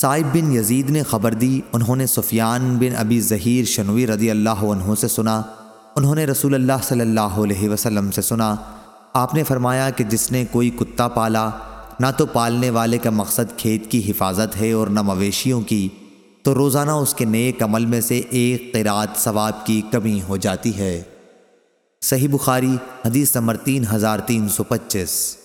سائب بن یزید نے خبر دی، انہوں نے سفیان بن ابی ظہیر شنوی رضی اللہ عنہ سے سنا، انہوں نے رسول اللہ صلی اللہ علیہ وسلم سے سنا۔ آپ نے فرمایا کہ جس نے کوئی کتا پالا، نہ تو پالنے والے کا مقصد کھیت کی حفاظت ہے اور نہ مویشیوں کی، تو روزانہ اس کے نیک عمل میں سے ایک قرات ثواب کی کمی ہو جاتی ہے۔ صحیح بخاری، حدیث نمبر تین ہزار تین سو پچیس۔